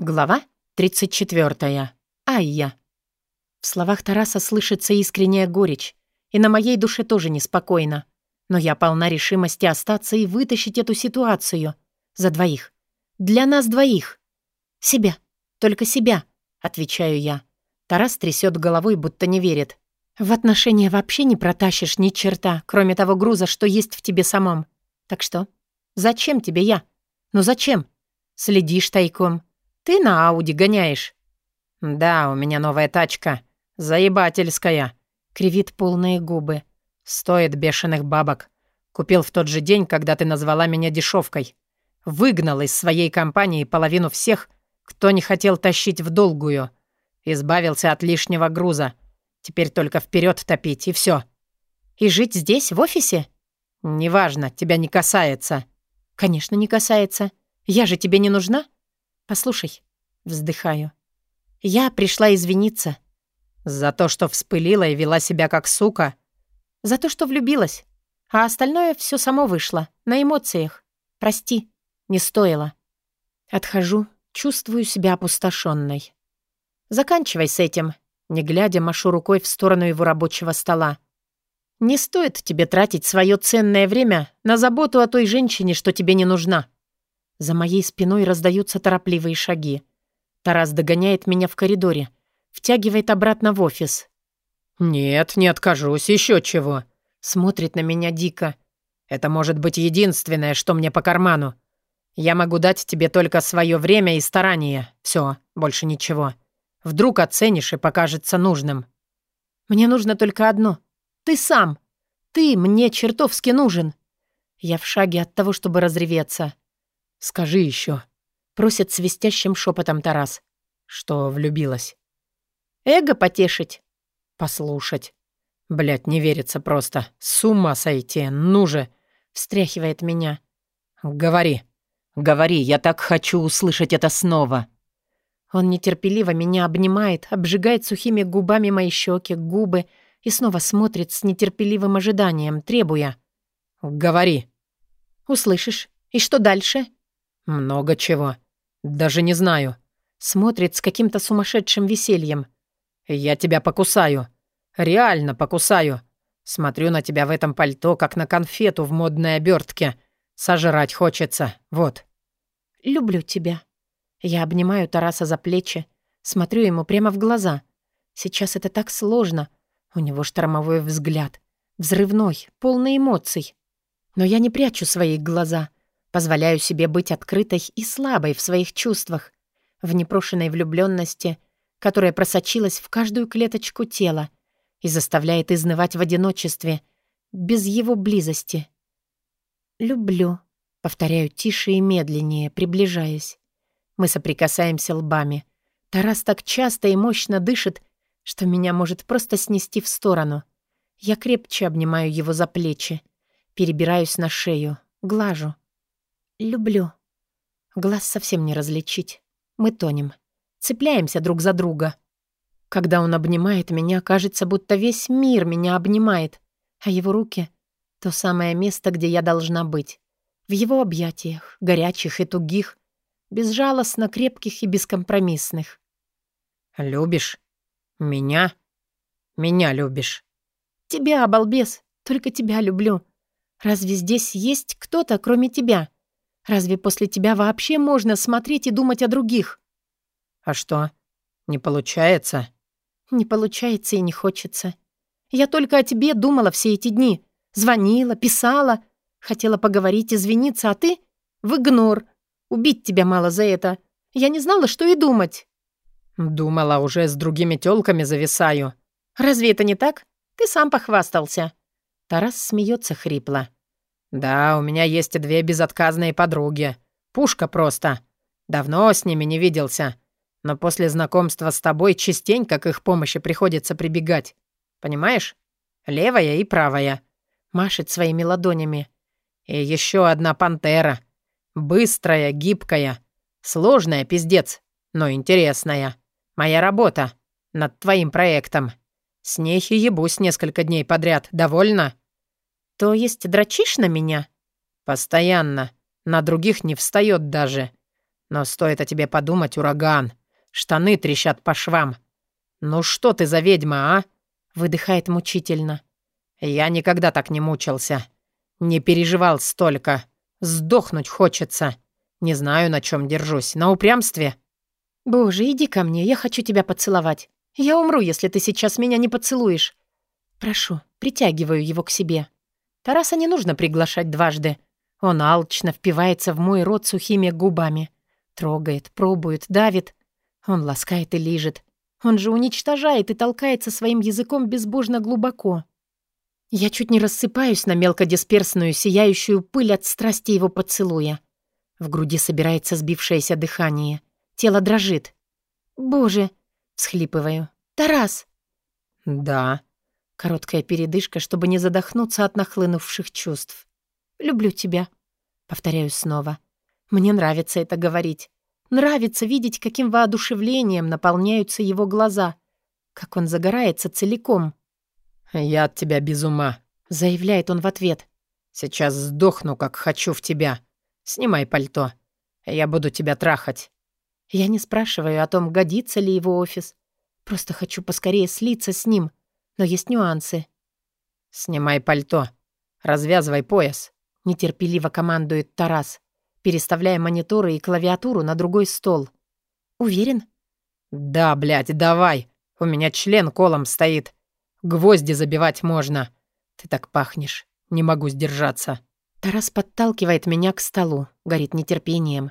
Глава 34. Айя. В словах Тараса слышится искренняя горечь, и на моей душе тоже неспокойно. Но я полна решимости остаться и вытащить эту ситуацию. За двоих. Для нас двоих. Себя. Только себя, отвечаю я. Тарас трясет головой, будто не верит. В отношения вообще не протащишь ни черта, кроме того груза, что есть в тебе самом. Так что? Зачем тебе я? Ну зачем? Следишь тайком, ты на Ауди гоняешь?» «Да, у меня новая тачка. Заебательская», — кривит полные губы. «Стоит бешеных бабок. Купил в тот же день, когда ты назвала меня дешевкой. Выгнал из своей компании половину всех, кто не хотел тащить в долгую. Избавился от лишнего груза. Теперь только вперед топить, и все. «И жить здесь, в офисе?» «Неважно, тебя не касается». «Конечно, не касается. Я же тебе не нужна?» «Послушай», — вздыхаю, — «я пришла извиниться». «За то, что вспылила и вела себя как сука?» «За то, что влюбилась. А остальное все само вышло, на эмоциях. Прости, не стоило». Отхожу, чувствую себя опустошенной. «Заканчивай с этим», не глядя, машу рукой в сторону его рабочего стола. «Не стоит тебе тратить свое ценное время на заботу о той женщине, что тебе не нужна». За моей спиной раздаются торопливые шаги. Тарас догоняет меня в коридоре, втягивает обратно в офис. «Нет, не откажусь, еще чего». Смотрит на меня дико. «Это может быть единственное, что мне по карману. Я могу дать тебе только свое время и старание. Все, больше ничего. Вдруг оценишь и покажется нужным». «Мне нужно только одно. Ты сам. Ты мне чертовски нужен». Я в шаге от того, чтобы разреветься. «Скажи еще», — просит свистящим шепотом Тарас, что влюбилась. «Эго потешить?» «Послушать». Блядь, не верится просто. С ума сойти, ну же!» — встряхивает меня. «Говори, говори, я так хочу услышать это снова!» Он нетерпеливо меня обнимает, обжигает сухими губами мои щеки, губы и снова смотрит с нетерпеливым ожиданием, требуя. «Говори». «Услышишь. И что дальше?» «Много чего. Даже не знаю». Смотрит с каким-то сумасшедшим весельем. «Я тебя покусаю. Реально покусаю. Смотрю на тебя в этом пальто, как на конфету в модной обертке. Сожрать хочется. Вот». «Люблю тебя». Я обнимаю Тараса за плечи, смотрю ему прямо в глаза. Сейчас это так сложно. У него штормовой взгляд. Взрывной, полный эмоций. Но я не прячу свои глаза — Позволяю себе быть открытой и слабой в своих чувствах, в непрошенной влюбленности, которая просочилась в каждую клеточку тела и заставляет изнывать в одиночестве, без его близости. «Люблю», — повторяю тише и медленнее, приближаясь. Мы соприкасаемся лбами. Тарас так часто и мощно дышит, что меня может просто снести в сторону. Я крепче обнимаю его за плечи, перебираюсь на шею, глажу. «Люблю». Глаз совсем не различить. Мы тонем. Цепляемся друг за друга. Когда он обнимает меня, кажется, будто весь мир меня обнимает, а его руки — то самое место, где я должна быть. В его объятиях, горячих и тугих, безжалостно крепких и бескомпромиссных. «Любишь? Меня? Меня любишь?» «Тебя, балбес, только тебя люблю. Разве здесь есть кто-то, кроме тебя?» Разве после тебя вообще можно смотреть и думать о других? А что, не получается? Не получается и не хочется. Я только о тебе думала все эти дни. Звонила, писала, хотела поговорить, извиниться, а ты — в игнор. Убить тебя мало за это. Я не знала, что и думать. Думала, уже с другими тёлками зависаю. Разве это не так? Ты сам похвастался. Тарас смеется хрипло. «Да, у меня есть две безотказные подруги. Пушка просто. Давно с ними не виделся. Но после знакомства с тобой частенько к их помощи приходится прибегать. Понимаешь? Левая и правая». Машет своими ладонями. «И еще одна пантера. Быстрая, гибкая. Сложная, пиздец, но интересная. Моя работа. Над твоим проектом. С ней ебусь несколько дней подряд. Довольно?» «То есть дрочишь на меня?» «Постоянно. На других не встает даже. Но стоит о тебе подумать, ураган. Штаны трещат по швам. Ну что ты за ведьма, а? Выдыхает мучительно. Я никогда так не мучился. Не переживал столько. Сдохнуть хочется. Не знаю, на чем держусь. На упрямстве? Боже, иди ко мне, я хочу тебя поцеловать. Я умру, если ты сейчас меня не поцелуешь. Прошу, притягиваю его к себе. Тараса не нужно приглашать дважды. Он алчно впивается в мой рот сухими губами. Трогает, пробует, давит. Он ласкает и лижет. Он же уничтожает и толкается своим языком безбожно глубоко. Я чуть не рассыпаюсь на мелкодисперсную, сияющую пыль от страсти его поцелуя. В груди собирается сбившееся дыхание. Тело дрожит. «Боже!» — всхлипываю. «Тарас!» «Да». Короткая передышка, чтобы не задохнуться от нахлынувших чувств. «Люблю тебя», — повторяю снова. Мне нравится это говорить. Нравится видеть, каким воодушевлением наполняются его глаза, как он загорается целиком. «Я от тебя без ума», — заявляет он в ответ. «Сейчас сдохну, как хочу в тебя. Снимай пальто. Я буду тебя трахать». Я не спрашиваю о том, годится ли его офис. Просто хочу поскорее слиться с ним. Но есть нюансы. «Снимай пальто. Развязывай пояс», — нетерпеливо командует Тарас переставляя мониторы и клавиатуру на другой стол. «Уверен?» «Да, блядь, давай. У меня член колом стоит. Гвозди забивать можно. Ты так пахнешь. Не могу сдержаться». Тарас подталкивает меня к столу, горит нетерпением.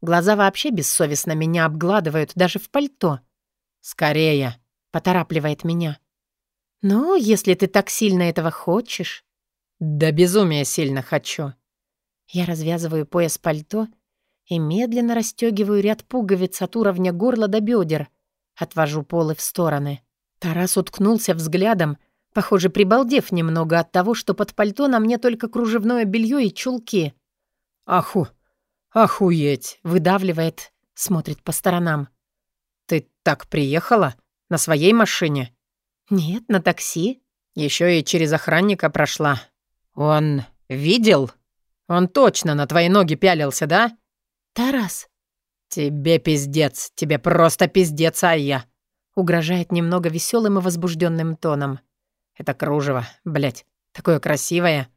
Глаза вообще бессовестно меня обгладывают, даже в пальто. «Скорее!» — поторапливает меня. «Ну, если ты так сильно этого хочешь...» «Да безумия сильно хочу. Я развязываю пояс пальто и медленно расстегиваю ряд пуговиц от уровня горла до бедер. Отвожу полы в стороны. Тарас уткнулся взглядом, похоже, прибалдев немного от того, что под пальто на мне только кружевное белье и чулки. «Аху! Охуеть!» — выдавливает, смотрит по сторонам. «Ты так приехала? На своей машине?» «Нет, на такси». Еще и через охранника прошла. Он видел?» Он точно на твои ноги пялился, да?» «Тарас». «Тебе пиздец, тебе просто пиздец, а я...» Угрожает немного веселым и возбужденным тоном. «Это кружево, блядь, такое красивое.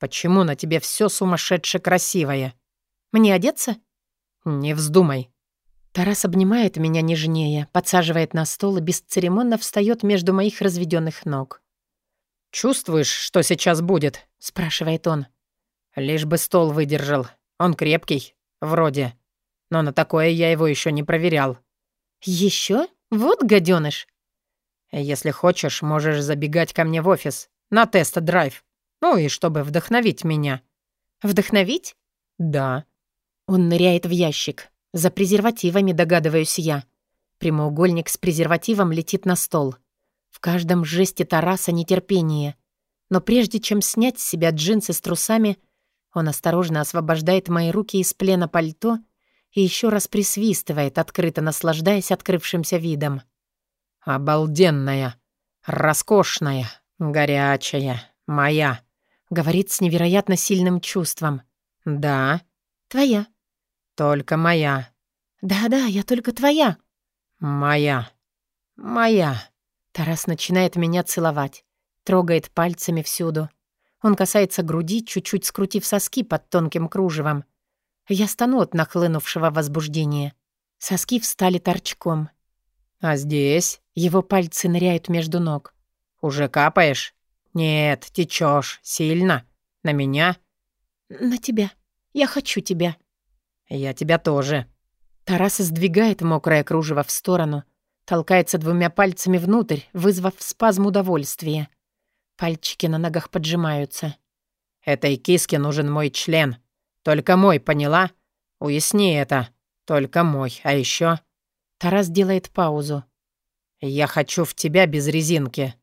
Почему на тебе все сумасшедше красивое?» «Мне одеться?» «Не вздумай». Тарас обнимает меня нежнее, подсаживает на стол и бесцеремонно встает между моих разведенных ног. «Чувствуешь, что сейчас будет?» — спрашивает он. Лишь бы стол выдержал. Он крепкий, вроде. Но на такое я его еще не проверял. Еще? Вот гаденыш. Если хочешь, можешь забегать ко мне в офис на тест-драйв. Ну и чтобы вдохновить меня. Вдохновить? Да. Он ныряет в ящик. За презервативами, догадываюсь я. Прямоугольник с презервативом летит на стол. В каждом жесте Тараса нетерпение. Но прежде чем снять с себя джинсы с трусами, он осторожно освобождает мои руки из плена пальто и еще раз присвистывает, открыто наслаждаясь открывшимся видом. «Обалденная, роскошная, горячая, моя», — говорит с невероятно сильным чувством. «Да». «Твоя». «Только моя». «Да-да, я только твоя». «Моя. Моя». Тарас начинает меня целовать, трогает пальцами всюду. Он касается груди, чуть-чуть скрутив соски под тонким кружевом. Я стану от нахлынувшего возбуждения. Соски встали торчком. «А здесь?» Его пальцы ныряют между ног. «Уже капаешь?» «Нет, течешь. Сильно. На меня?» «На тебя. Я хочу тебя». «Я тебя тоже». Тарас сдвигает мокрое кружево в сторону, толкается двумя пальцами внутрь, вызвав спазм удовольствия. Пальчики на ногах поджимаются. «Этой киске нужен мой член. Только мой, поняла? Уясни это. Только мой. А еще. Тарас делает паузу. «Я хочу в тебя без резинки».